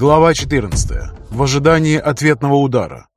Глава 14. В ожидании ответного удара.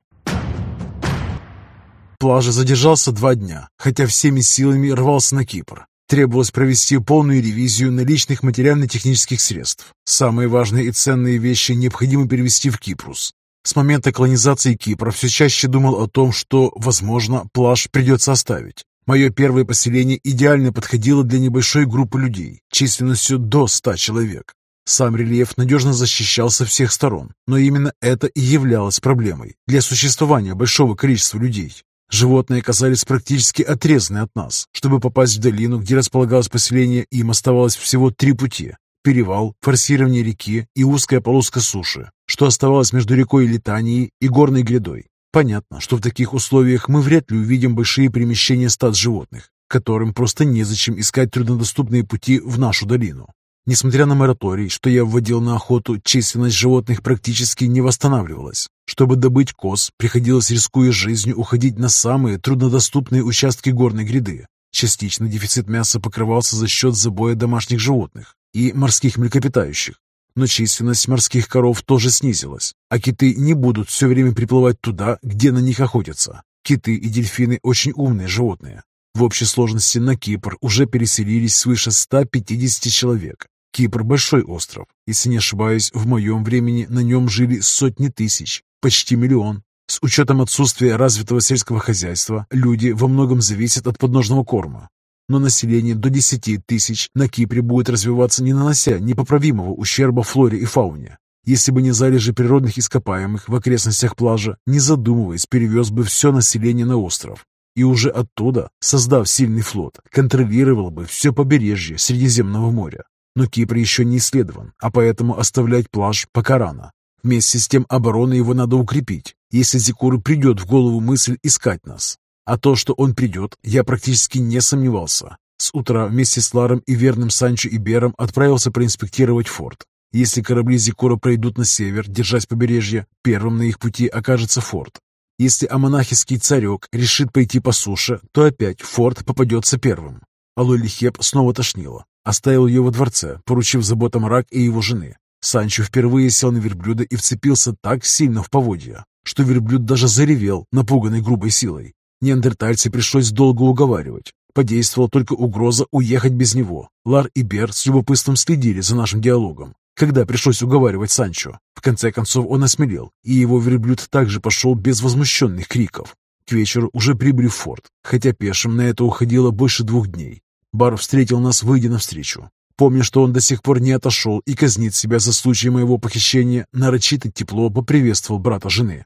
Плажа задержался два дня, хотя всеми силами рвался на Кипр. Требовалось провести полную ревизию наличных материально-технических средств. Самые важные и ценные вещи необходимо перевести в Кипрус. С момента колонизации Кипра все чаще думал о том, что, возможно, плаж придется оставить. Мое первое поселение идеально подходило для небольшой группы людей, численностью до 100 человек. Сам рельеф надежно защищал со всех сторон, но именно это и являлось проблемой для существования большого количества людей. Животные оказались практически отрезаны от нас. Чтобы попасть в долину, где располагалось поселение, им оставалось всего три пути. Перевал, форсирование реки и узкая полоска суши, что оставалось между рекой Литанией и горной грядой. Понятно, что в таких условиях мы вряд ли увидим большие перемещения стад животных, которым просто незачем искать труднодоступные пути в нашу долину. Несмотря на мораторий, что я вводил на охоту, численность животных практически не восстанавливалась. Чтобы добыть коз, приходилось, рискуя жизнью, уходить на самые труднодоступные участки горной гряды. Частично дефицит мяса покрывался за счет забоя домашних животных и морских млекопитающих. Но численность морских коров тоже снизилась, а киты не будут все время приплывать туда, где на них охотятся. Киты и дельфины очень умные животные. В общей сложности на Кипр уже переселились свыше 150 человек, Кипр – большой остров. Если не ошибаюсь, в моем времени на нем жили сотни тысяч, почти миллион. С учетом отсутствия развитого сельского хозяйства, люди во многом зависят от подножного корма. Но население до 10 тысяч на Кипре будет развиваться, не нанося непоправимого ущерба флоре и фауне. Если бы не залежи природных ископаемых в окрестностях плажа, не задумываясь, перевез бы все население на остров. И уже оттуда, создав сильный флот, контролировал бы все побережье Средиземного моря. Но Кипр еще не исследован, а поэтому оставлять плаж пока рано. Вместе с тем оборону его надо укрепить, если Зикуру придет в голову мысль искать нас. А то, что он придет, я практически не сомневался. С утра вместе с Ларом и верным Санчо и Бером отправился проинспектировать форт. Если корабли Зикура пройдут на север, держась побережье, первым на их пути окажется форт. Если амонахиский царек решит пойти по суше, то опять форт попадется первым. Алоли Хеп снова тошнило. Оставил ее во дворце, поручив заботам Рак и его жены. Санчо впервые сел на верблюда и вцепился так сильно в поводья, что верблюд даже заревел, напуганный грубой силой. Неандертальце пришлось долго уговаривать. Подействовала только угроза уехать без него. Лар и Бер с любопытством следили за нашим диалогом. Когда пришлось уговаривать Санчо, в конце концов он осмелел, и его верблюд также пошел без возмущенных криков. К вечеру уже прибыли в форт, хотя пешим на это уходило больше двух дней. Бар встретил нас, выйдя навстречу. Помня, что он до сих пор не отошел и казнит себя за случай моего похищения, нарочито тепло поприветствовал брата жены.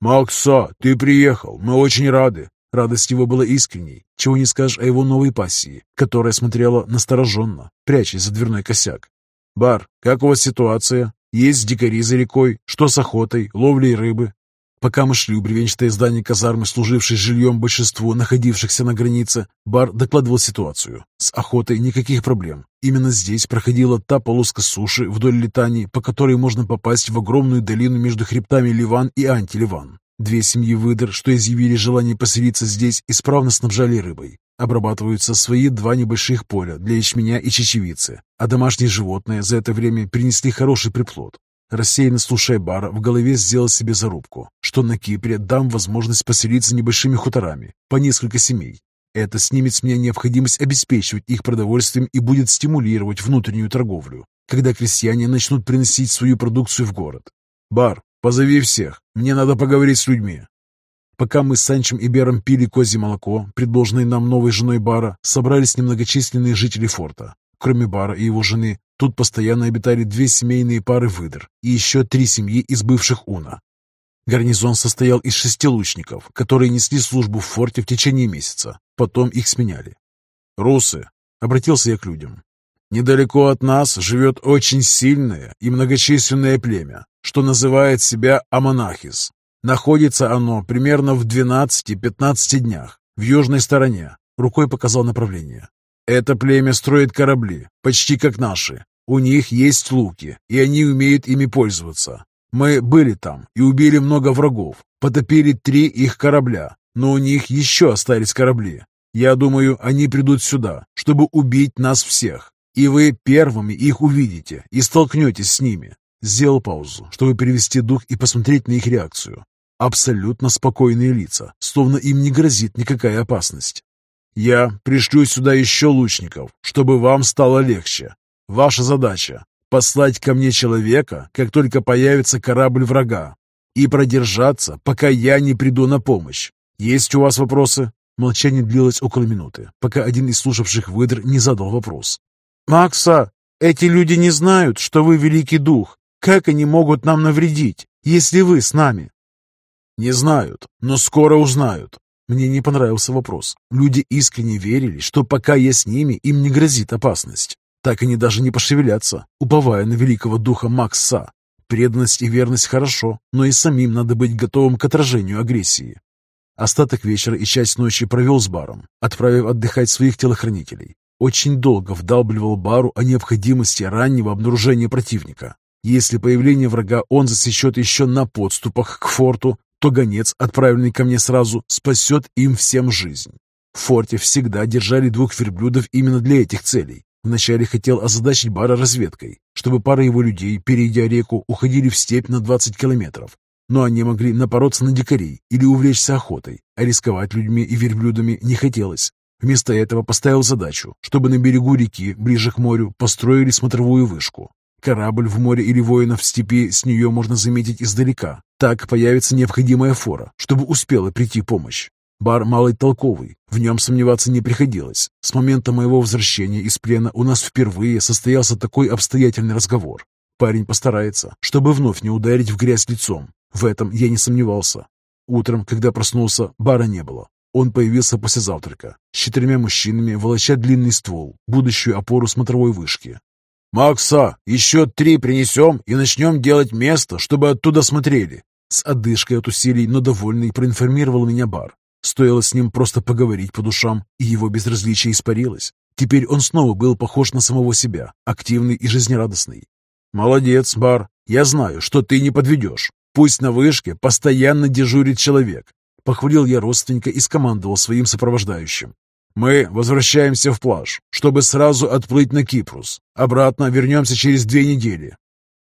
«Макса, ты приехал, мы очень рады!» Радость его была искренней, чего не скажешь о его новой пассии, которая смотрела настороженно, прячась за дверной косяк. «Бар, как у вас ситуация? Есть дикари за рекой? Что с охотой, ловлей рыбы?» Пока мы шли у бревенчатое здание казармы, служившей жильем большинству находившихся на границе, Бар докладывал ситуацию. С охотой никаких проблем. Именно здесь проходила та полоска суши вдоль Литании, по которой можно попасть в огромную долину между хребтами Ливан и Антиливан. Две семьи выдр, что изъявили желание поселиться здесь, исправно снабжали рыбой. Обрабатываются свои два небольших поля для ячменя и чечевицы, а домашние животные за это время принесли хороший приплод. Рассеянно слушая Бара, в голове сделал себе зарубку, что на Кипре дам возможность поселиться небольшими хуторами, по несколько семей. Это снимет с меня необходимость обеспечивать их продовольствием и будет стимулировать внутреннюю торговлю, когда крестьяне начнут приносить свою продукцию в город. «Бар, позови всех, мне надо поговорить с людьми». Пока мы с Санчем и Бером пили козье молоко, предложенное нам новой женой Бара, собрались немногочисленные жители форта. Кроме Бара и его жены, тут постоянно обитали две семейные пары выдр и еще три семьи из бывших Уна. Гарнизон состоял из шести лучников, которые несли службу в форте в течение месяца. Потом их сменяли. «Русы», — обратился я к людям, — «недалеко от нас живет очень сильное и многочисленное племя, что называет себя Амонахис. Находится оно примерно в 12-15 днях в южной стороне. Рукой показал направление. Это племя строит корабли, почти как наши. У них есть луки, и они умеют ими пользоваться. Мы были там и убили много врагов, потопили три их корабля, но у них еще остались корабли. Я думаю, они придут сюда, чтобы убить нас всех. И вы первыми их увидите и столкнетесь с ними. Сделал паузу, чтобы перевести дух и посмотреть на их реакцию. Абсолютно спокойные лица, словно им не грозит никакая опасность. «Я пришлю сюда еще лучников, чтобы вам стало легче. Ваша задача — послать ко мне человека, как только появится корабль врага, и продержаться, пока я не приду на помощь. Есть у вас вопросы?» Молчание длилось около минуты, пока один из слушавших выдр не задал вопрос. «Макса, эти люди не знают, что вы великий дух. Как они могут нам навредить, если вы с нами?» «Не знают, но скоро узнают». Мне не понравился вопрос. Люди искренне верили, что пока я с ними, им не грозит опасность. Так они даже не пошевелятся, уповая на великого духа Макса. Преданность и верность хорошо, но и самим надо быть готовым к отражению агрессии. Остаток вечера и часть ночи провел с баром, отправив отдыхать своих телохранителей. Очень долго вдалбливал бару о необходимости раннего обнаружения противника. Если появление врага он засечет еще на подступах к форту, то гонец, отправленный ко мне сразу, спасет им всем жизнь. В форте всегда держали двух верблюдов именно для этих целей. Вначале хотел озадачить Бара разведкой, чтобы пара его людей, перейдя реку, уходили в степь на 20 километров. Но они могли напороться на дикарей или увлечься охотой, а рисковать людьми и верблюдами не хотелось. Вместо этого поставил задачу, чтобы на берегу реки, ближе к морю, построили смотровую вышку. Корабль в море или воинов в степи с нее можно заметить издалека. Так появится необходимая фора, чтобы успела прийти помощь. Бар малый толковый, в нем сомневаться не приходилось. С момента моего возвращения из плена у нас впервые состоялся такой обстоятельный разговор. Парень постарается, чтобы вновь не ударить в грязь лицом. В этом я не сомневался. Утром, когда проснулся, бара не было. Он появился после завтрака, с четырьмя мужчинами, волоча длинный ствол, будущую опору смотровой вышки. «Макса, еще три принесем и начнем делать место, чтобы оттуда смотрели». С одышкой от усилий, но довольный, проинформировал меня бар. Стоило с ним просто поговорить по душам, и его безразличие испарилось. Теперь он снова был похож на самого себя, активный и жизнерадостный. «Молодец, бар. Я знаю, что ты не подведешь. Пусть на вышке постоянно дежурит человек». Похвалил я родственника и скомандовал своим сопровождающим. Мы возвращаемся в плаж, чтобы сразу отплыть на Кипрус. Обратно вернемся через две недели.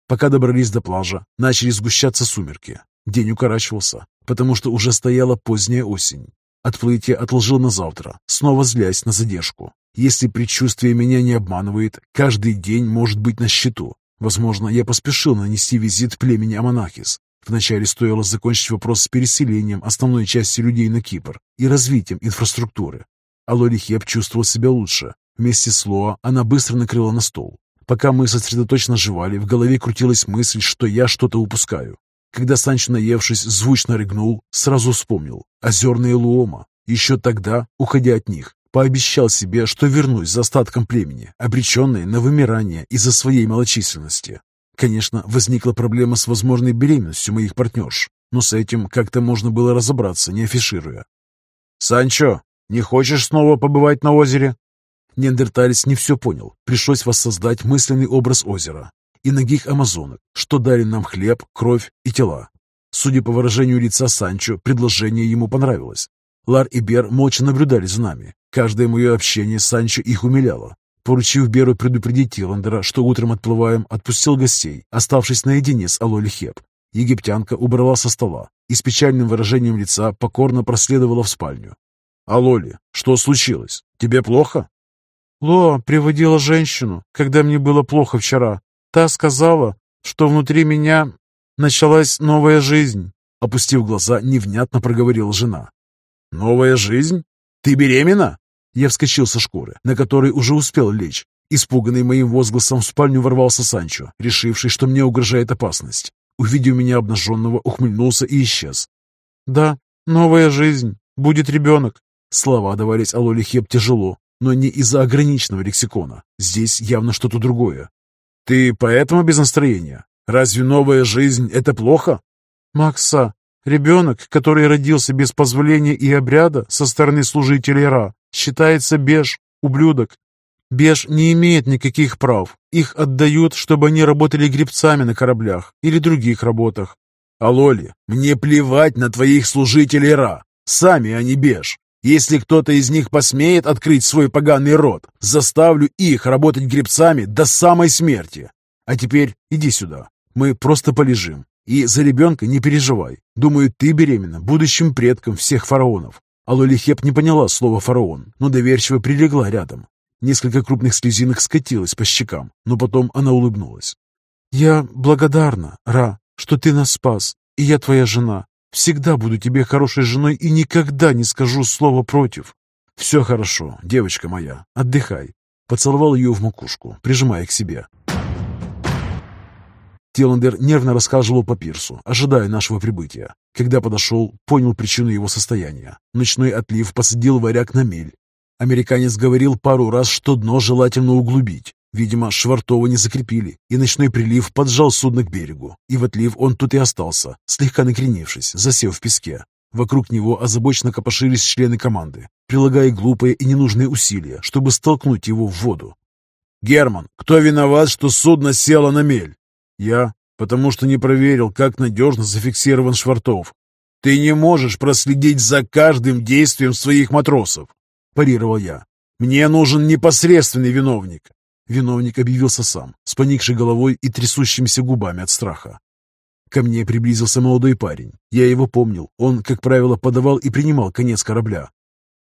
Пока добрались до плажа, начали сгущаться сумерки. День укорачивался, потому что уже стояла поздняя осень. Отплытие отложил на завтра, снова злясь на задержку. Если предчувствие меня не обманывает, каждый день может быть на счету. Возможно, я поспешил нанести визит племени Аманахис. Вначале стоило закончить вопрос с переселением основной части людей на Кипр и развитием инфраструктуры. А Лори Хеп чувствовал себя лучше. Вместе с Лоа она быстро накрыла на стол. Пока мы сосредоточенно жевали, в голове крутилась мысль, что я что-то упускаю. Когда Санчо, наевшись, звучно рыгнул, сразу вспомнил. Озерные Луома. Еще тогда, уходя от них, пообещал себе, что вернусь за остатком племени, обреченной на вымирание из-за своей малочисленности. Конечно, возникла проблема с возможной беременностью моих партнерш, но с этим как-то можно было разобраться, не афишируя. «Санчо, не хочешь снова побывать на озере?» Неандерталец не все понял. Пришлось воссоздать мысленный образ озера и ногих амазонок, что дали нам хлеб, кровь и тела. Судя по выражению лица Санчо, предложение ему понравилось. Лар и Бер молча наблюдали за нами. Каждое мое общение с Санчо их умиляло. Поручив Беру предупредить Тиландера, что утром отплываем, отпустил гостей, оставшись наедине с Алоли Хеп. Египтянка убрала со стола и с печальным выражением лица покорно проследовала в спальню. «Алоли, что случилось? Тебе плохо?» «Ло приводила женщину, когда мне было плохо вчера. Та сказала, что внутри меня началась новая жизнь». Опустив глаза, невнятно проговорила жена. «Новая жизнь? Ты беременна?» Я вскочил со шкуры, на которой уже успел лечь. Испуганный моим возгласом в спальню ворвался Санчо, решивший, что мне угрожает опасность. Увидев меня обнаженного, ухмыльнулся и исчез. «Да, новая жизнь. Будет ребенок. Слова давались Алоле Хеп тяжело, но не из-за ограниченного лексикона. Здесь явно что-то другое. «Ты поэтому без настроения? Разве новая жизнь — это плохо?» «Макса, ребенок, который родился без позволения и обряда со стороны служителей Ра, считается беж, ублюдок. Беж не имеет никаких прав. Их отдают, чтобы они работали гребцами на кораблях или других работах. Алоли, мне плевать на твоих служителей Ра. Сами они беж. Если кто-то из них посмеет открыть свой поганый рот, заставлю их работать гребцами до самой смерти. А теперь иди сюда. Мы просто полежим. И за ребенка не переживай. Думаю, ты беременна будущим предком всех фараонов. Алолихеп не поняла слова «фараон», но доверчиво прилегла рядом. Несколько крупных слезинок скатилось по щекам, но потом она улыбнулась. «Я благодарна, Ра, что ты нас спас, и я твоя жена. Всегда буду тебе хорошей женой и никогда не скажу слова против». «Все хорошо, девочка моя, отдыхай». Поцеловал ее в макушку, прижимая к себе. Тиландер нервно рассказывал по пирсу, ожидая нашего прибытия. Когда подошел, понял причину его состояния. Ночной отлив посадил варяг на мель. Американец говорил пару раз, что дно желательно углубить. Видимо, Швартова не закрепили, и ночной прилив поджал судно к берегу. И в отлив он тут и остался, слегка накренившись, засев в песке. Вокруг него озабоченно копошились члены команды, прилагая глупые и ненужные усилия, чтобы столкнуть его в воду. «Герман, кто виноват, что судно село на мель?» Я, потому что не проверил, как надежно зафиксирован Швартов. Ты не можешь проследить за каждым действием своих матросов, парировал я. Мне нужен непосредственный виновник. Виновник объявился сам, с поникшей головой и трясущимися губами от страха. Ко мне приблизился молодой парень. Я его помнил. Он, как правило, подавал и принимал конец корабля.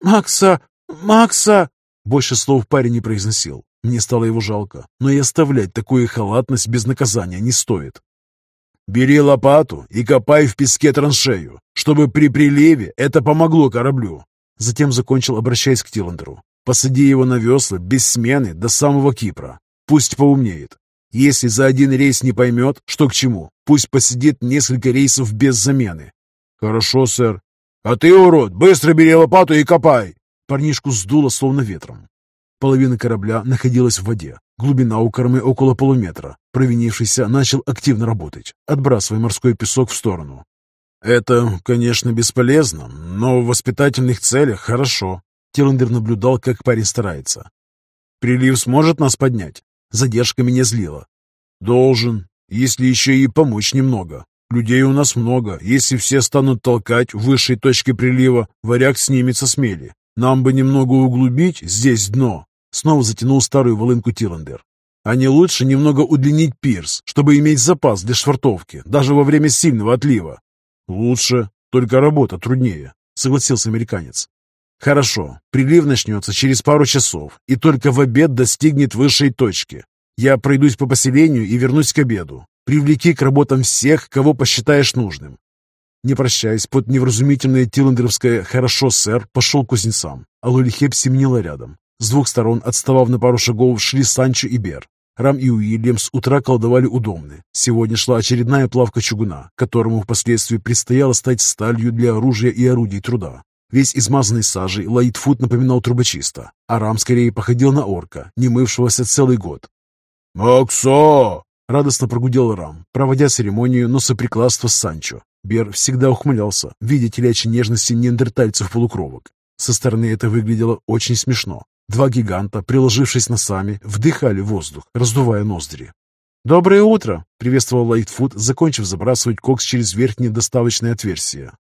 «Макса! Макса!» Больше слов парень не произносил. Мне стало его жалко, но и оставлять такую халатность без наказания не стоит. «Бери лопату и копай в песке траншею, чтобы при приливе это помогло кораблю». Затем закончил, обращаясь к Тиландеру. «Посади его на весла без смены до самого Кипра. Пусть поумнеет. Если за один рейс не поймет, что к чему, пусть посидит несколько рейсов без замены». «Хорошо, сэр». «А ты, урод, быстро бери лопату и копай!» Парнишку сдуло словно ветром. Половина корабля находилась в воде. Глубина у кормы около полуметра. Провинившийся начал активно работать, отбрасывая морской песок в сторону. «Это, конечно, бесполезно, но в воспитательных целях хорошо». Тиллендер наблюдал, как парень старается. «Прилив сможет нас поднять?» Задержка меня злила. «Должен, если еще и помочь немного. Людей у нас много. Если все станут толкать в высшей точке прилива, варяг снимется с. Нам бы немного углубить здесь дно. Снова затянул старую волынку Тиландер. А не лучше немного удлинить пирс, чтобы иметь запас для швартовки, даже во время сильного отлива? Лучше, только работа труднее, согласился американец. Хорошо, прилив начнется через пару часов, и только в обед достигнет высшей точки. Я пройдусь по поселению и вернусь к обеду. Привлеки к работам всех, кого посчитаешь нужным. Не прощаясь, под невразумительное тиландеровское «хорошо, сэр», пошел к кузнецам, а Лулихеп семенила рядом. С двух сторон, отставав на пару шагов, шли Санчо и Бер. Рам и Уильям с утра колдовали удобны. Сегодня шла очередная плавка чугуна, которому впоследствии предстояло стать сталью для оружия и орудий труда. Весь измазанный сажей, Лайтфуд напоминал трубочиста, а Рам скорее походил на орка, не мывшегося целый год. «Максо!» — радостно прогудел Рам, проводя церемонию носоприкладства с Санчо. Бер всегда ухмылялся, видя телячьи нежности неандертальцев-полукровок. Со стороны это выглядело очень смешно. Два гиганта, приложившись носами, вдыхали воздух, раздувая ноздри. «Доброе утро!» — приветствовал Лайтфуд, закончив забрасывать кокс через верхнее доставочное отверстие.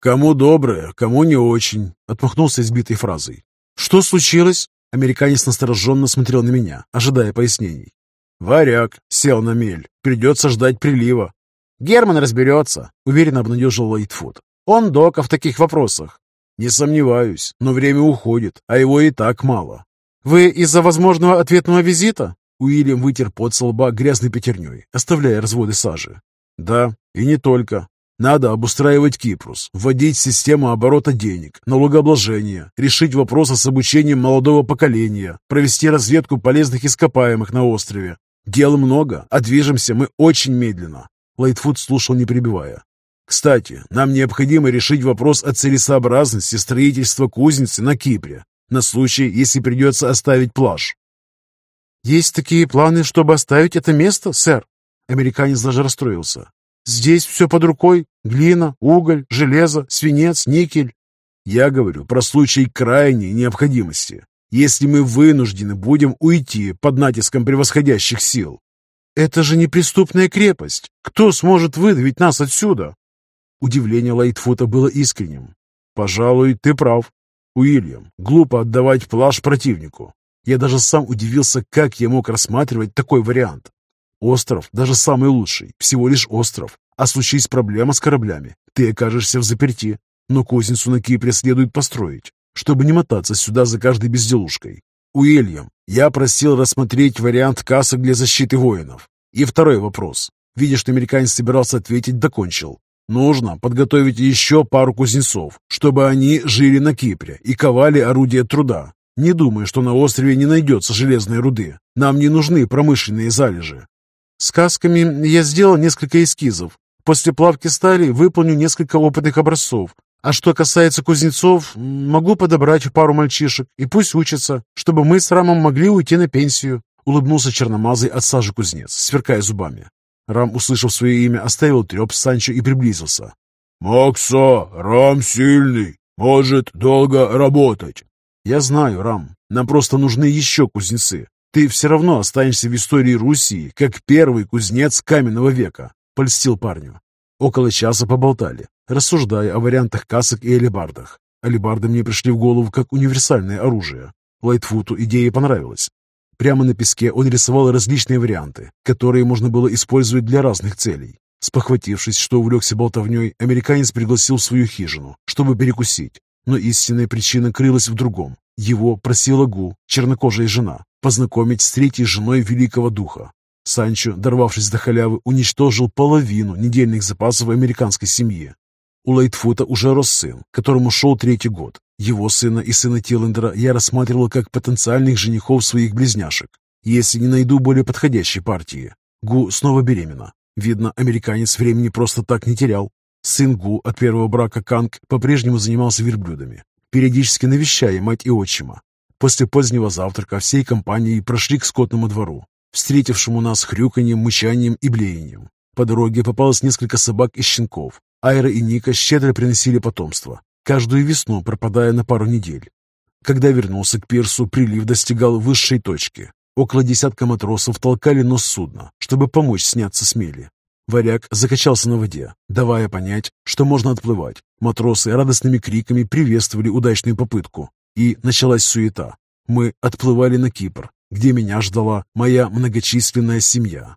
«Кому доброе, кому не очень», — отмахнулся избитой фразой. «Что случилось?» Американец настороженно смотрел на меня, ожидая пояснений. «Варяг сел на мель. Придется ждать прилива. «Герман разберется», — уверенно обнадежил Лайтфуд. «Он дока в таких вопросах». «Не сомневаюсь, но время уходит, а его и так мало». «Вы из-за возможного ответного визита?» Уильям вытер под со лба грязной пятерней, оставляя разводы сажи. «Да, и не только. Надо обустраивать Кипрус, вводить систему оборота денег, налогообложения, решить вопросы с обучением молодого поколения, провести разведку полезных ископаемых на острове. Дел много, а движемся мы очень медленно. Лайтфуд слушал, не перебивая. «Кстати, нам необходимо решить вопрос о целесообразности строительства кузницы на Кипре, на случай, если придется оставить плаж». «Есть такие планы, чтобы оставить это место, сэр?» Американец даже расстроился. «Здесь все под рукой. Глина, уголь, железо, свинец, никель». «Я говорю про случай крайней необходимости. Если мы вынуждены будем уйти под натиском превосходящих сил, «Это же неприступная крепость! Кто сможет выдавить нас отсюда?» Удивление Лайтфута было искренним. «Пожалуй, ты прав. Уильям, глупо отдавать плащ противнику. Я даже сам удивился, как я мог рассматривать такой вариант. Остров, даже самый лучший, всего лишь остров. А случись проблема с кораблями, ты окажешься в заперти. Но кузницу на Кипре следует построить, чтобы не мотаться сюда за каждой безделушкой. Уильям, я просил рассмотреть вариант касок для защиты воинов. И второй вопрос. Видя, что американец собирался ответить, докончил. Нужно подготовить еще пару кузнецов, чтобы они жили на Кипре и ковали орудия труда. Не думаю, что на острове не найдется железной руды. Нам не нужны промышленные залежи. С касками я сделал несколько эскизов. После плавки стали выполню несколько опытных образцов. А что касается кузнецов, могу подобрать пару мальчишек и пусть учатся, чтобы мы с Рамом могли уйти на пенсию. Улыбнулся черномазый от сажи кузнец, сверкая зубами. Рам, услышав свое имя, оставил треп Санчо и приблизился. «Макса, Рам сильный, может долго работать». «Я знаю, Рам, нам просто нужны еще кузнецы. Ты все равно останешься в истории Руси как первый кузнец каменного века», — польстил парню. Около часа поболтали, рассуждая о вариантах касок и алебардах. Алебарды мне пришли в голову как универсальное оружие. Лайтфуту идея понравилась. Прямо на песке он рисовал различные варианты, которые можно было использовать для разных целей. Спохватившись, что увлекся болтовней, американец пригласил в свою хижину, чтобы перекусить. Но истинная причина крылась в другом. Его просила Гу, чернокожая жена, познакомить с третьей женой великого духа. Санчо, дорвавшись до халявы, уничтожил половину недельных запасов американской семьи. У Лайтфута уже рос сын, которому шел третий год. Его сына и сына Тиллендера я рассматривал как потенциальных женихов своих близняшек, если не найду более подходящей партии. Гу снова беременна. Видно, американец времени просто так не терял. Сын Гу от первого брака Канг по-прежнему занимался верблюдами, периодически навещая мать и отчима. После позднего завтрака всей компанией прошли к скотному двору, встретившему нас хрюканьем, мычанием и блеянием. По дороге попалось несколько собак и щенков, Айра и Ника щедро приносили потомство, каждую весну пропадая на пару недель. Когда вернулся к пирсу, прилив достигал высшей точки. Около десятка матросов толкали нос судна, чтобы помочь сняться с мели. Варяг закачался на воде, давая понять, что можно отплывать. Матросы радостными криками приветствовали удачную попытку. И началась суета. Мы отплывали на Кипр, где меня ждала моя многочисленная семья.